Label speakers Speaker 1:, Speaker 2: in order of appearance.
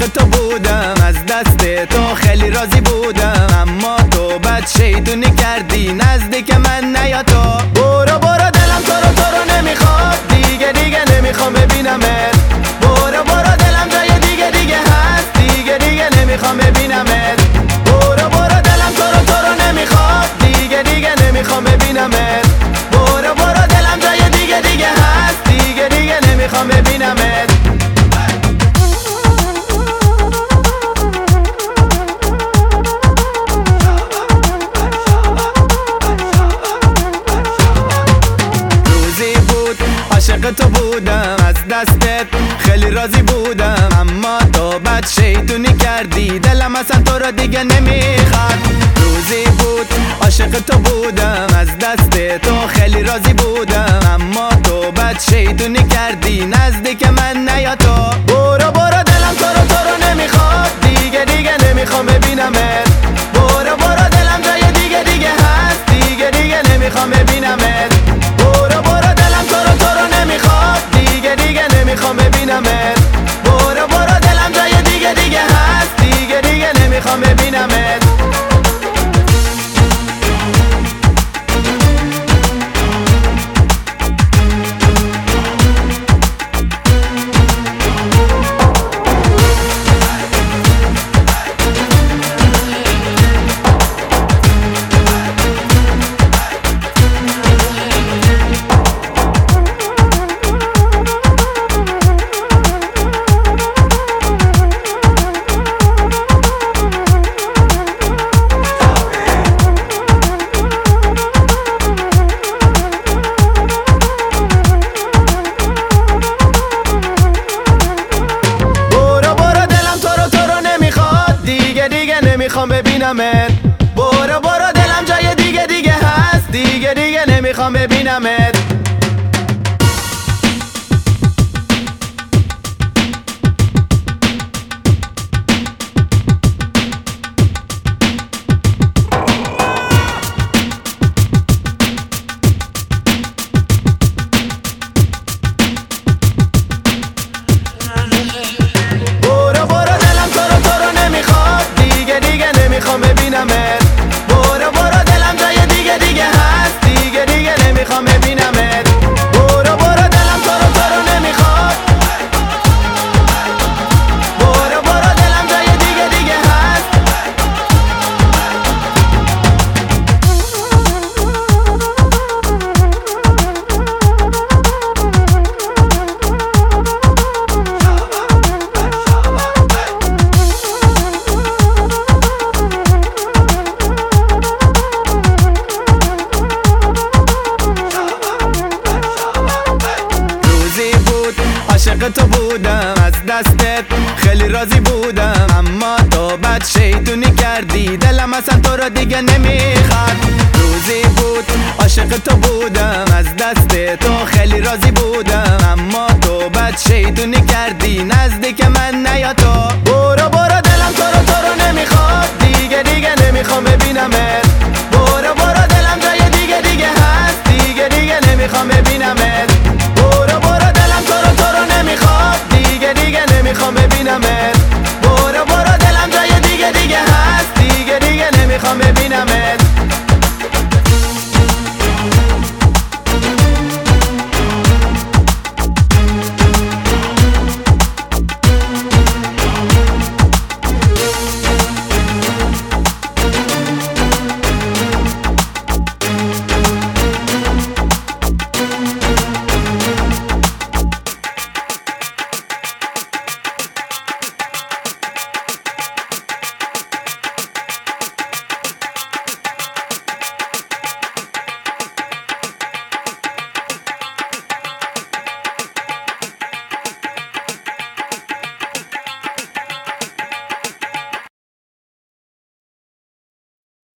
Speaker 1: عاشق تو بودم از دست تو خیلی راضی بودم. اما تو بد شیدونی کردی نزدیک من نیا تو. برو برو دلم تو رو تو رو نمی‌خواد. دیگه دیگه نمی‌خوام ببینمت برو برو دلم جای دیگه دیگه هست. دیگه دیگه نمی‌خوام ببینمت عاشق تو بودم از دستت خیلی راضی بودم. اما تو بد شیطونی کردی دلم اصلا تو را دیگه نمی‌خواد. روزی بود عاشق تو بودم از دست تو خیلی راضی بودم. اما تو بد شیطونی کردی نزدیک من نیا تو نمی‌خوام ببینمت. برو برو دلم جای دیگه دیگه هست. دیگه دیگه نمی‌خوام ببینمت. تو بودم از دستت خیلی راضی بودم. اما تو بد شیطونی کردی. دلم اصلا تو را دیگه نمی‌خواد. روزی بود عاشق تو بودم. از دست تو خیلی راضی بودم I'm a mess